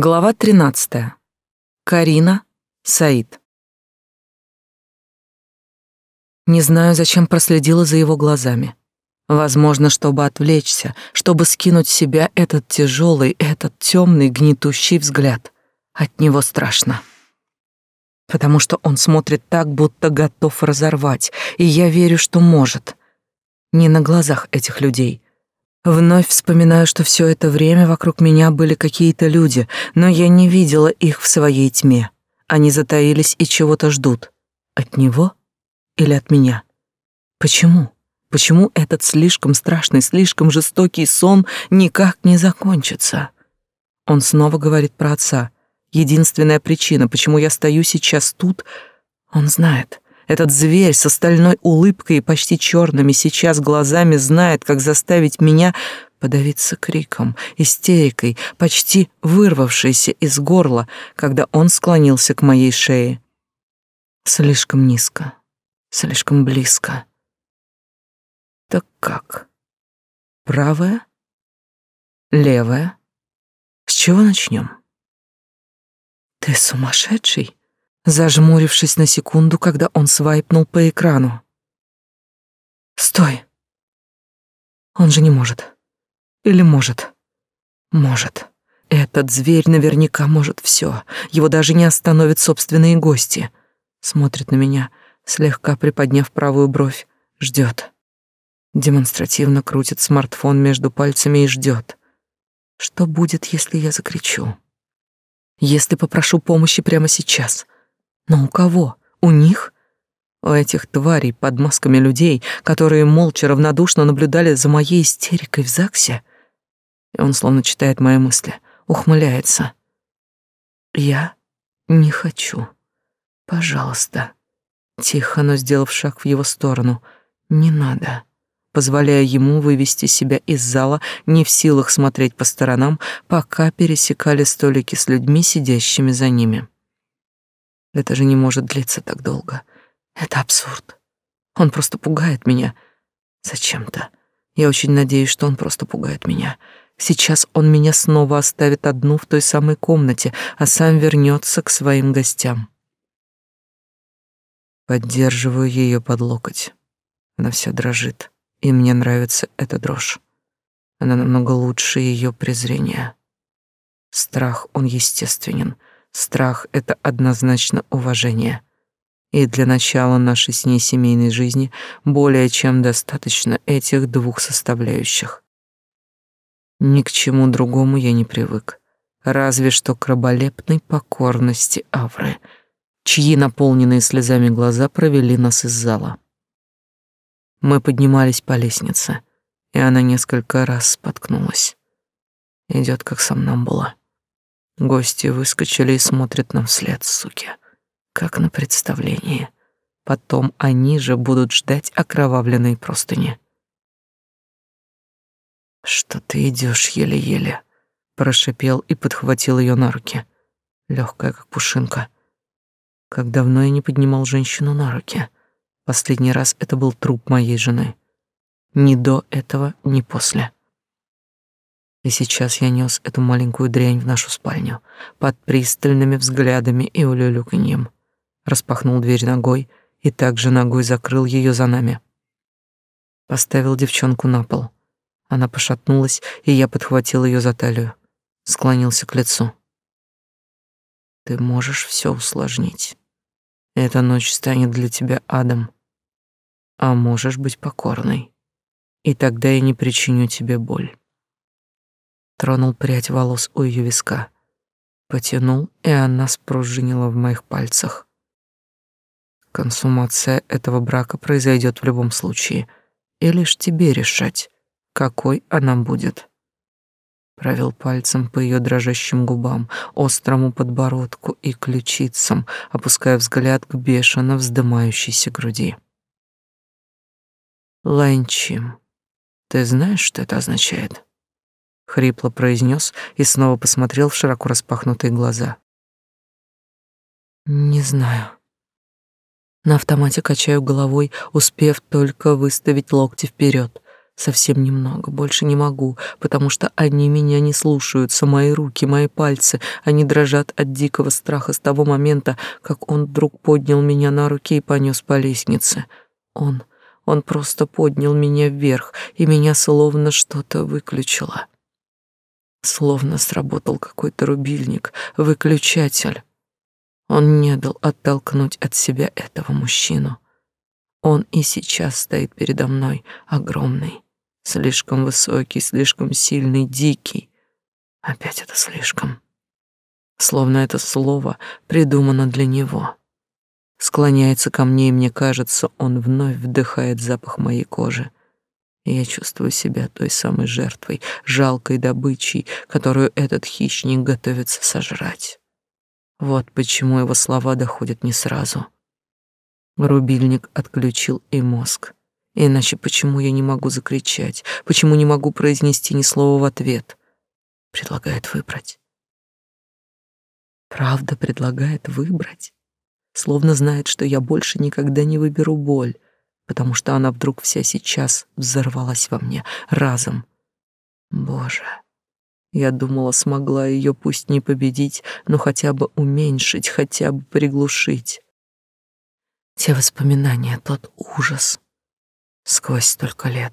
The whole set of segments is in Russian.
Глава 13. Карина, Саид. Не знаю, зачем проследила за его глазами. Возможно, чтобы отвлечься, чтобы скинуть с себя этот тяжелый, этот темный, гнетущий взгляд. От него страшно. Потому что он смотрит так, будто готов разорвать, и я верю, что может. Не на глазах этих людей — Вновь вспоминаю, что все это время вокруг меня были какие-то люди, но я не видела их в своей тьме. Они затаились и чего-то ждут. От него или от меня? Почему? Почему этот слишком страшный, слишком жестокий сон никак не закончится? Он снова говорит про отца. Единственная причина, почему я стою сейчас тут, он знает — этот зверь с остальной улыбкой и почти черными сейчас глазами знает, как заставить меня подавиться криком, истерикой, почти вырвавшейся из горла, когда он склонился к моей шее. Слишком низко, слишком близко. Так как? Правая? Левая? С чего начнем? Ты сумасшедший? Зажмурившись на секунду, когда он свайпнул по экрану. «Стой! Он же не может. Или может? Может. Этот зверь наверняка может все. Его даже не остановят собственные гости. Смотрит на меня, слегка приподняв правую бровь. Ждет. Демонстративно крутит смартфон между пальцами и ждет. Что будет, если я закричу? Если попрошу помощи прямо сейчас — но у кого? У них? У этих тварей под масками людей, которые молча равнодушно наблюдали за моей истерикой в ЗАГСе? И он словно читает мои мысли, ухмыляется. Я не хочу. Пожалуйста. Тихо, но сделав шаг в его сторону. Не надо. Позволяя ему вывести себя из зала, не в силах смотреть по сторонам, пока пересекали столики с людьми, сидящими за ними. Это же не может длиться так долго. Это абсурд. Он просто пугает меня. Зачем-то. Я очень надеюсь, что он просто пугает меня. Сейчас он меня снова оставит одну в той самой комнате, а сам вернется к своим гостям. Поддерживаю ее под локоть. Она вся дрожит, и мне нравится эта дрожь. Она намного лучше ее презрения. Страх, он естественен — Страх — это однозначно уважение. И для начала нашей с ней семейной жизни более чем достаточно этих двух составляющих. Ни к чему другому я не привык, разве что к раболепной покорности Авры, чьи наполненные слезами глаза провели нас из зала. Мы поднимались по лестнице, и она несколько раз споткнулась. Идет как сам нам была. Гости выскочили и смотрят нам вслед, суки, как на представлении. Потом они же будут ждать окровавленные простыни. Что ты идешь еле-еле, прошипел и подхватил ее на руки, легкая как пушинка. Как давно я не поднимал женщину на руки. Последний раз это был труп моей жены. Ни до этого, ни после. И сейчас я нес эту маленькую дрянь в нашу спальню под пристальными взглядами и улюлюканьем. Распахнул дверь ногой и также ногой закрыл ее за нами. Поставил девчонку на пол. Она пошатнулась, и я подхватил ее за талию, склонился к лицу. Ты можешь все усложнить. Эта ночь станет для тебя адом. А можешь быть покорной. И тогда я не причиню тебе боль тронул прядь волос у ее виска, потянул, и она спружинила в моих пальцах. Консумация этого брака произойдет в любом случае, и лишь тебе решать, какой она будет. Провел пальцем по ее дрожащим губам, острому подбородку и ключицам, опуская взгляд к бешено вздымающейся груди. Ланчим, ты знаешь, что это означает? Хрипло произнес и снова посмотрел в широко распахнутые глаза. Не знаю. На автомате качаю головой, успев только выставить локти вперед. Совсем немного, больше не могу, потому что они меня не слушаются, мои руки, мои пальцы, они дрожат от дикого страха с того момента, как он вдруг поднял меня на руки и понес по лестнице. Он, он просто поднял меня вверх, и меня словно что-то выключило. Словно сработал какой-то рубильник, выключатель. Он не дал оттолкнуть от себя этого мужчину. Он и сейчас стоит передо мной, огромный, слишком высокий, слишком сильный, дикий. Опять это слишком. Словно это слово придумано для него. Склоняется ко мне, и мне кажется, он вновь вдыхает запах моей кожи. И я чувствую себя той самой жертвой, жалкой добычей, которую этот хищник готовится сожрать. Вот почему его слова доходят не сразу. Рубильник отключил и мозг. Иначе почему я не могу закричать? Почему не могу произнести ни слова в ответ? Предлагает выбрать. Правда предлагает выбрать. Словно знает, что я больше никогда не выберу боль, потому что она вдруг вся сейчас взорвалась во мне разом. Боже, я думала, смогла ее пусть не победить, но хотя бы уменьшить, хотя бы приглушить. Те воспоминания, тот ужас сквозь столько лет.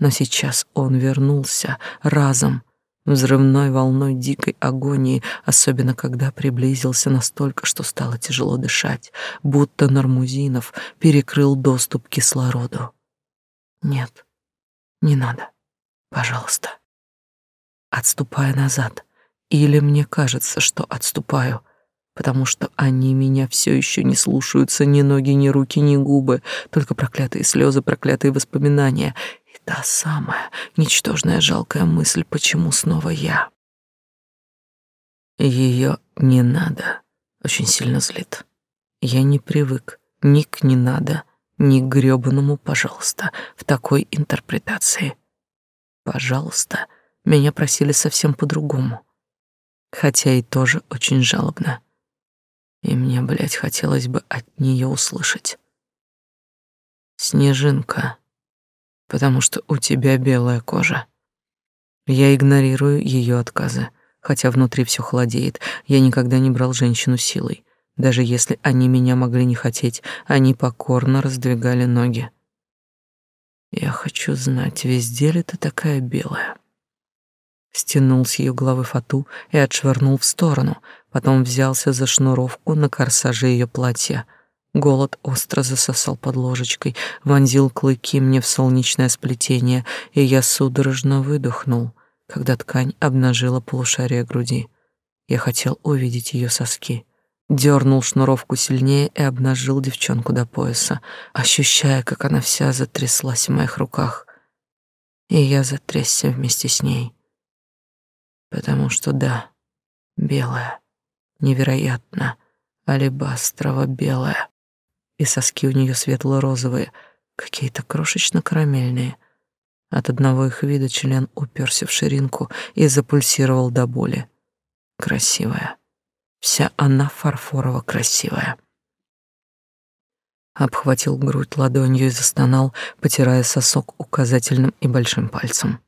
Но сейчас он вернулся разом, взрывной волной дикой агонии, особенно когда приблизился настолько, что стало тяжело дышать, будто Нармузинов перекрыл доступ к кислороду. Нет, не надо, пожалуйста. Отступая назад, или мне кажется, что отступаю — потому что они меня все еще не слушаются ни ноги, ни руки, ни губы, только проклятые слезы, проклятые воспоминания та самая ничтожная жалкая мысль, почему снова я. Ее не надо очень сильно злит. Я не привык ни к не надо, ни к грёбаному «пожалуйста» в такой интерпретации. «Пожалуйста» меня просили совсем по-другому, хотя и тоже очень жалобно. И мне, блядь, хотелось бы от нее услышать. Снежинка, потому что у тебя белая кожа. Я игнорирую ее отказы, хотя внутри все холодеет. Я никогда не брал женщину силой. Даже если они меня могли не хотеть, они покорно раздвигали ноги. Я хочу знать, везде ли ты такая белая стянул с ее головы фату и отшвырнул в сторону, потом взялся за шнуровку на корсаже ее платья. Голод остро засосал под ложечкой, вонзил клыки мне в солнечное сплетение, и я судорожно выдохнул, когда ткань обнажила полушарие груди. Я хотел увидеть ее соски. Дернул шнуровку сильнее и обнажил девчонку до пояса, ощущая, как она вся затряслась в моих руках. И я затрясся вместе с ней потому что да, белая, невероятно, алебастрово-белая, и соски у нее светло-розовые, какие-то крошечно-карамельные. От одного их вида член уперся в ширинку и запульсировал до боли. Красивая. Вся она фарфорово красивая. Обхватил грудь ладонью и застонал, потирая сосок указательным и большим пальцем.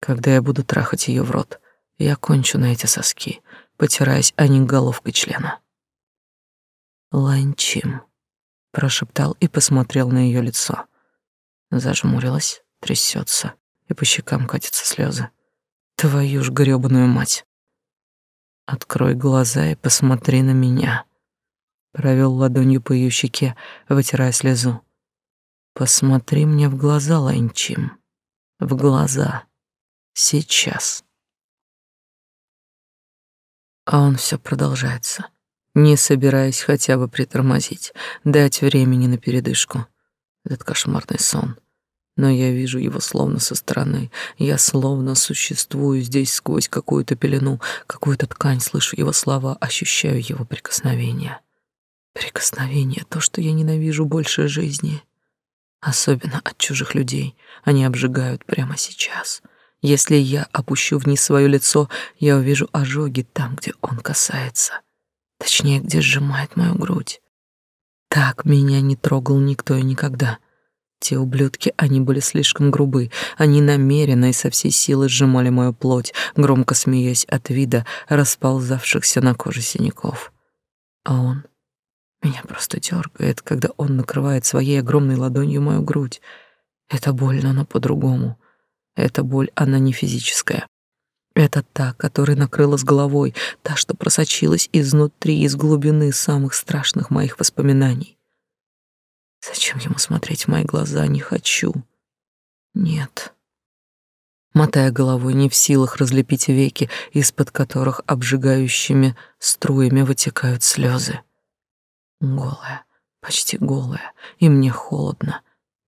Когда я буду трахать ее в рот, я кончу на эти соски, потираясь о них головкой члена. Ланчим, прошептал и посмотрел на ее лицо. Зажмурилась, трясется, и по щекам катятся слезы. Твою ж грёбаную мать. Открой глаза и посмотри на меня. Провел ладонью по ее щеке, вытирая слезу. Посмотри мне в глаза, Ланчим. В глаза. Сейчас. А он все продолжается, не собираясь хотя бы притормозить, дать времени на передышку. Этот кошмарный сон. Но я вижу его словно со стороны. Я словно существую здесь сквозь какую-то пелену, какую-то ткань, слышу его слова, ощущаю его прикосновение. Прикосновение — то, что я ненавижу больше жизни. Особенно от чужих людей. Они обжигают прямо сейчас. Если я опущу вниз свое лицо, я увижу ожоги там, где он касается. Точнее, где сжимает мою грудь. Так меня не трогал никто и никогда. Те ублюдки, они были слишком грубы. Они намеренно и со всей силы сжимали мою плоть, громко смеясь от вида расползавшихся на коже синяков. А он меня просто дергает, когда он накрывает своей огромной ладонью мою грудь. Это больно, но по-другому. Эта боль, она не физическая. Это та, которая накрыла с головой, та, что просочилась изнутри, из глубины самых страшных моих воспоминаний. Зачем ему смотреть в мои глаза? Не хочу. Нет. Мотая головой, не в силах разлепить веки, из-под которых обжигающими струями вытекают слезы. Голая, почти голая, и мне холодно.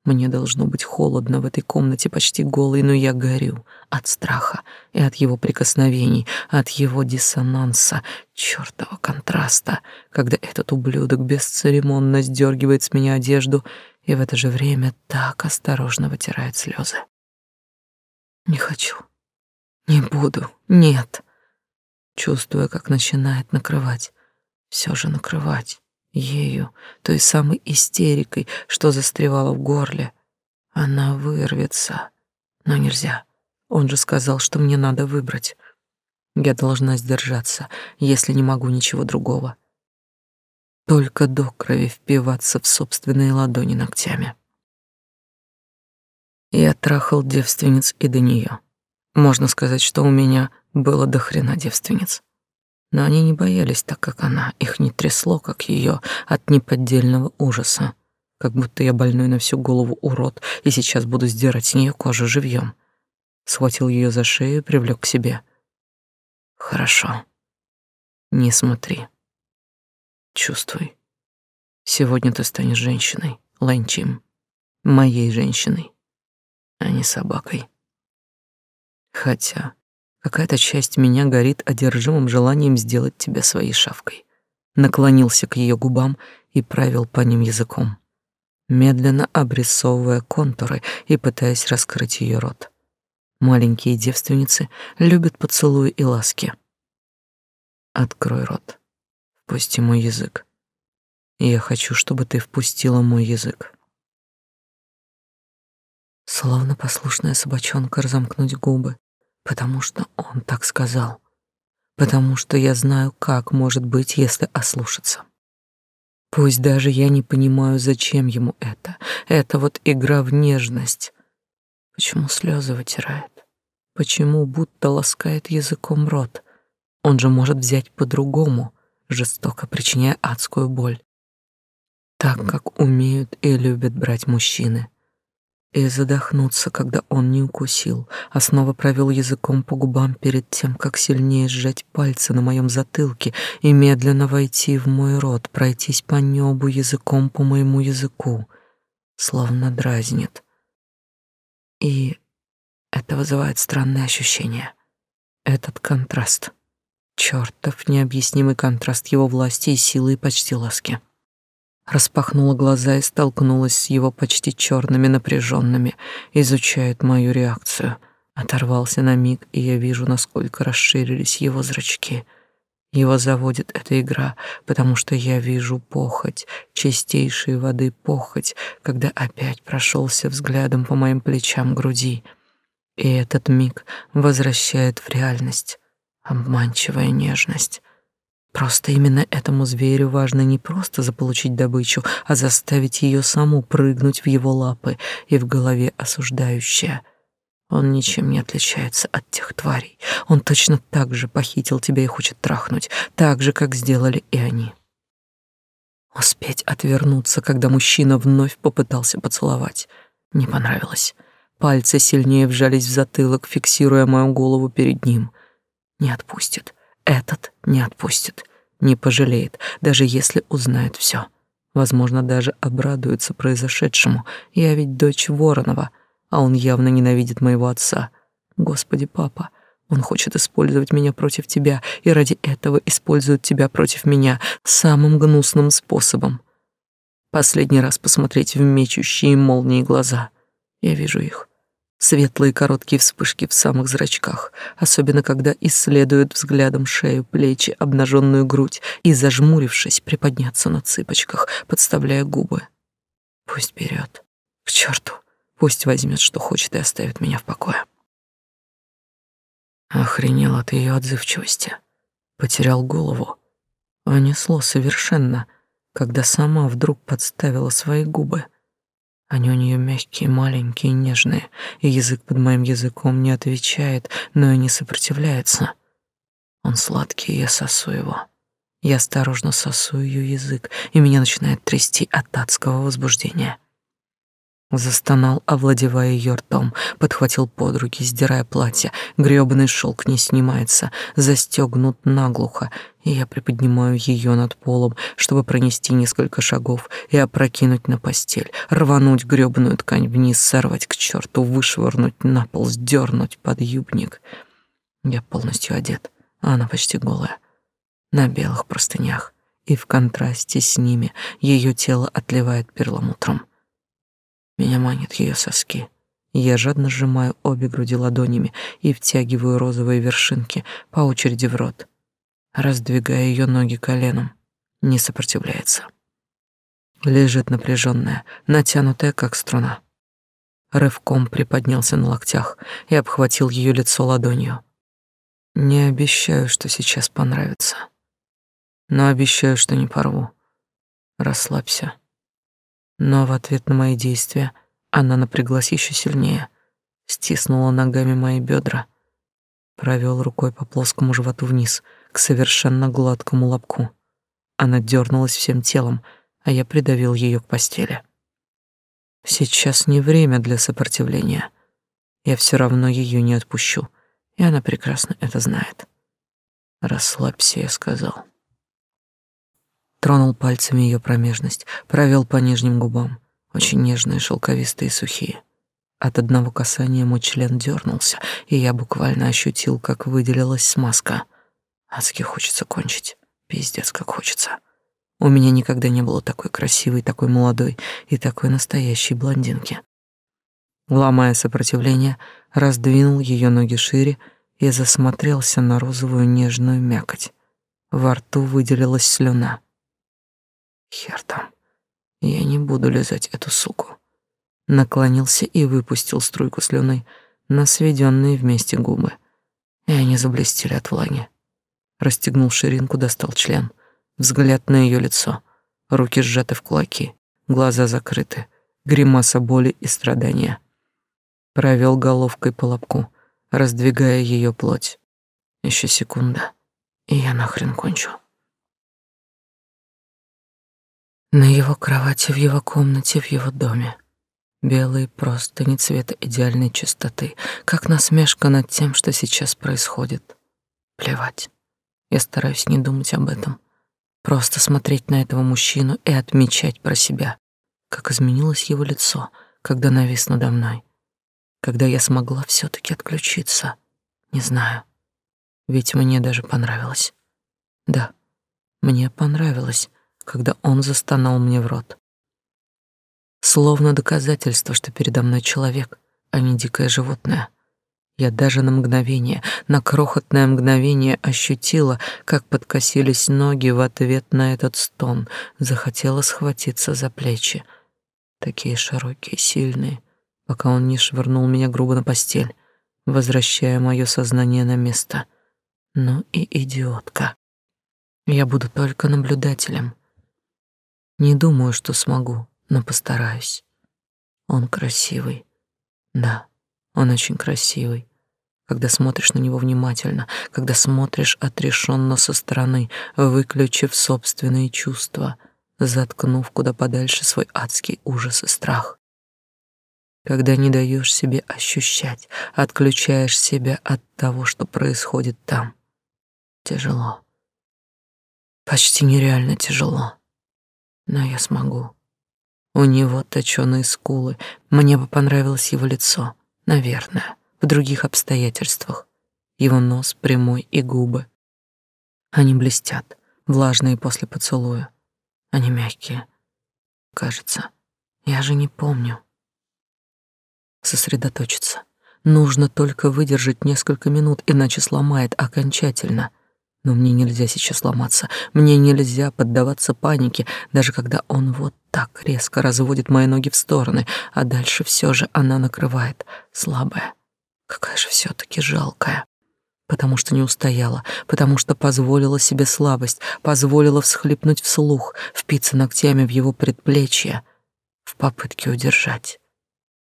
Мне должно быть холодно в этой комнате почти голой, но я горю от страха и от его прикосновений, от его диссонанса, чёртова контраста, когда этот ублюдок бесцеремонно сдергивает с меня одежду и в это же время так осторожно вытирает слезы. Не хочу. Не буду. Нет. Чувствуя, как начинает накрывать. Все же накрывать ею, той самой истерикой, что застревала в горле. Она вырвется, но нельзя. Он же сказал, что мне надо выбрать. Я должна сдержаться, если не могу ничего другого. Только до крови впиваться в собственные ладони ногтями. Я трахал девственниц и до нее. Можно сказать, что у меня было до хрена девственниц но они не боялись так, как она, их не трясло, как ее, от неподдельного ужаса, как будто я больной на всю голову урод и сейчас буду сдирать с нее кожу живьем. Схватил ее за шею и привлек к себе. Хорошо. Не смотри. Чувствуй. Сегодня ты станешь женщиной, Ланчим, моей женщиной, а не собакой. Хотя Какая-то часть меня горит одержимым желанием сделать тебя своей шавкой. Наклонился к ее губам и правил по ним языком, медленно обрисовывая контуры и пытаясь раскрыть ее рот. Маленькие девственницы любят поцелуи и ласки. Открой рот. Впусти мой язык. Я хочу, чтобы ты впустила мой язык. Словно послушная собачонка разомкнуть губы, потому что он так сказал, потому что я знаю, как может быть, если ослушаться. Пусть даже я не понимаю, зачем ему это. Это вот игра в нежность. Почему слезы вытирает? Почему будто ласкает языком рот? Он же может взять по-другому, жестоко причиняя адскую боль. Так, как умеют и любят брать мужчины и задохнуться, когда он не укусил, а снова провел языком по губам перед тем, как сильнее сжать пальцы на моем затылке и медленно войти в мой рот, пройтись по небу языком по моему языку, словно дразнит. И это вызывает странные ощущения. Этот контраст. Чёртов необъяснимый контраст его власти и силы и почти ласки распахнула глаза и столкнулась с его почти черными напряженными, изучает мою реакцию. Оторвался на миг, и я вижу, насколько расширились его зрачки. Его заводит эта игра, потому что я вижу похоть, чистейшей воды похоть, когда опять прошелся взглядом по моим плечам груди. И этот миг возвращает в реальность обманчивая нежность. Просто именно этому зверю важно не просто заполучить добычу, а заставить ее саму прыгнуть в его лапы и в голове осуждающая. Он ничем не отличается от тех тварей. Он точно так же похитил тебя и хочет трахнуть, так же, как сделали и они. Успеть отвернуться, когда мужчина вновь попытался поцеловать, не понравилось. Пальцы сильнее вжались в затылок, фиксируя мою голову перед ним. Не отпустит. Этот не отпустит, не пожалеет, даже если узнает все. Возможно, даже обрадуется произошедшему. Я ведь дочь Воронова, а он явно ненавидит моего отца. Господи, папа, он хочет использовать меня против тебя, и ради этого использует тебя против меня самым гнусным способом. Последний раз посмотреть в мечущие молнии глаза. Я вижу их. Светлые короткие вспышки в самых зрачках, особенно когда исследуют взглядом шею, плечи, обнаженную грудь и, зажмурившись, приподняться на цыпочках, подставляя губы. Пусть берет, К черту, пусть возьмет, что хочет, и оставит меня в покое. Охренел от ее отзывчивости. Потерял голову. Унесло совершенно, когда сама вдруг подставила свои губы. Они у нее мягкие, маленькие, нежные, и язык под моим языком не отвечает, но и не сопротивляется. Он сладкий, я сосу его. Я осторожно сосу ее язык, и меня начинает трясти от адского возбуждения. Застонал, овладевая ее ртом, подхватил под руки, сдирая платье. Грёбаный шелк не снимается, застегнут наглухо, и я приподнимаю ее над полом, чтобы пронести несколько шагов и опрокинуть на постель, рвануть грёбаную ткань вниз, сорвать к черту, вышвырнуть на пол, сдернуть под юбник. Я полностью одет, а она почти голая, на белых простынях, и в контрасте с ними ее тело отливает перламутром. Меня манит ее соски. Я жадно сжимаю обе груди ладонями и втягиваю розовые вершинки по очереди в рот, раздвигая ее ноги коленом. Не сопротивляется. Лежит напряженная, натянутая, как струна. Рывком приподнялся на локтях и обхватил ее лицо ладонью. Не обещаю, что сейчас понравится, но обещаю, что не порву. Расслабься. Но в ответ на мои действия она напряглась еще сильнее, стиснула ногами мои бедра, провел рукой по плоскому животу вниз, к совершенно гладкому лобку. Она дернулась всем телом, а я придавил ее к постели. Сейчас не время для сопротивления. Я все равно ее не отпущу, и она прекрасно это знает. Расслабься, я сказал. Тронул пальцами ее промежность, провел по нижним губам, очень нежные, шелковистые сухие. От одного касания мой член дернулся, и я буквально ощутил, как выделилась смазка. Адски хочется кончить. Пиздец, как хочется. У меня никогда не было такой красивой, такой молодой и такой настоящей блондинки. Ломая сопротивление, раздвинул ее ноги шире и засмотрелся на розовую нежную мякоть. Во рту выделилась слюна. Хер там. Я не буду лизать эту суку. Наклонился и выпустил струйку слюны на сведенные вместе губы. И они заблестели от влаги. Расстегнул ширинку, достал член. Взгляд на ее лицо. Руки сжаты в кулаки, глаза закрыты. Гримаса боли и страдания. Провел головкой по лобку, раздвигая ее плоть. Еще секунда, и я нахрен кончу. На его кровати, в его комнате, в его доме. Белые простыни цвета идеальной чистоты, как насмешка над тем, что сейчас происходит. Плевать. Я стараюсь не думать об этом. Просто смотреть на этого мужчину и отмечать про себя, как изменилось его лицо, когда навис надо мной. Когда я смогла все таки отключиться. Не знаю. Ведь мне даже понравилось. Да, мне понравилось когда он застонал мне в рот. Словно доказательство, что передо мной человек, а не дикое животное. Я даже на мгновение, на крохотное мгновение ощутила, как подкосились ноги в ответ на этот стон, захотела схватиться за плечи. Такие широкие, сильные, пока он не швырнул меня грубо на постель, возвращая мое сознание на место. Ну и идиотка. Я буду только наблюдателем, не думаю, что смогу, но постараюсь. Он красивый. Да, он очень красивый. Когда смотришь на него внимательно, когда смотришь отрешенно со стороны, выключив собственные чувства, заткнув куда подальше свой адский ужас и страх. Когда не даешь себе ощущать, отключаешь себя от того, что происходит там. Тяжело. Почти нереально тяжело но я смогу. У него точёные скулы, мне бы понравилось его лицо, наверное, в других обстоятельствах. Его нос прямой и губы. Они блестят, влажные после поцелуя. Они мягкие. Кажется, я же не помню. Сосредоточиться. Нужно только выдержать несколько минут, иначе сломает окончательно. Но мне нельзя сейчас ломаться, мне нельзя поддаваться панике, даже когда он вот так резко разводит мои ноги в стороны, а дальше все же она накрывает, слабая. Какая же все таки жалкая. Потому что не устояла, потому что позволила себе слабость, позволила всхлипнуть вслух, впиться ногтями в его предплечье, в попытке удержать.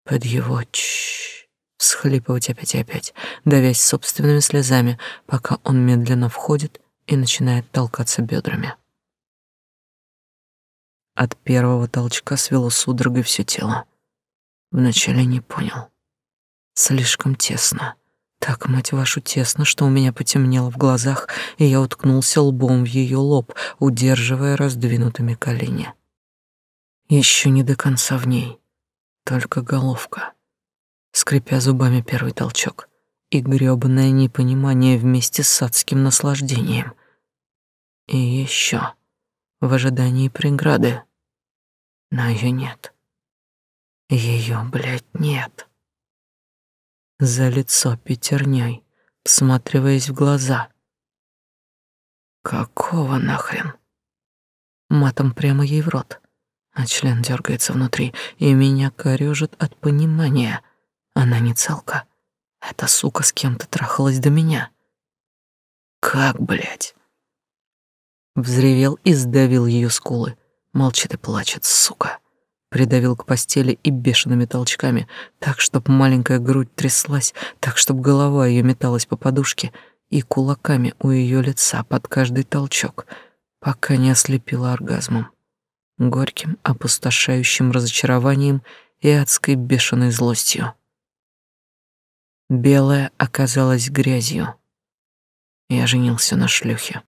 Под его чш всхлипывать опять и опять, давясь собственными слезами, пока он медленно входит и начинает толкаться бедрами. От первого толчка свело судорогой все тело. Вначале не понял. Слишком тесно. Так, мать вашу, тесно, что у меня потемнело в глазах, и я уткнулся лбом в ее лоб, удерживая раздвинутыми колени. Еще не до конца в ней, только головка скрипя зубами первый толчок, и грёбаное непонимание вместе с адским наслаждением. И еще в ожидании преграды. Но ее нет. Ее, блядь, нет. За лицо пятерней, всматриваясь в глаза. Какого нахрен? Матом прямо ей в рот, а член дергается внутри, и меня корёжит от понимания — она не целка. Эта сука с кем-то трахалась до меня. Как, блядь? Взревел и сдавил ее скулы. Молчит и плачет, сука. Придавил к постели и бешеными толчками, так, чтоб маленькая грудь тряслась, так, чтоб голова ее металась по подушке, и кулаками у ее лица под каждый толчок, пока не ослепила оргазмом, горьким, опустошающим разочарованием и адской бешеной злостью. Белая оказалась грязью. Я женился на шлюхе.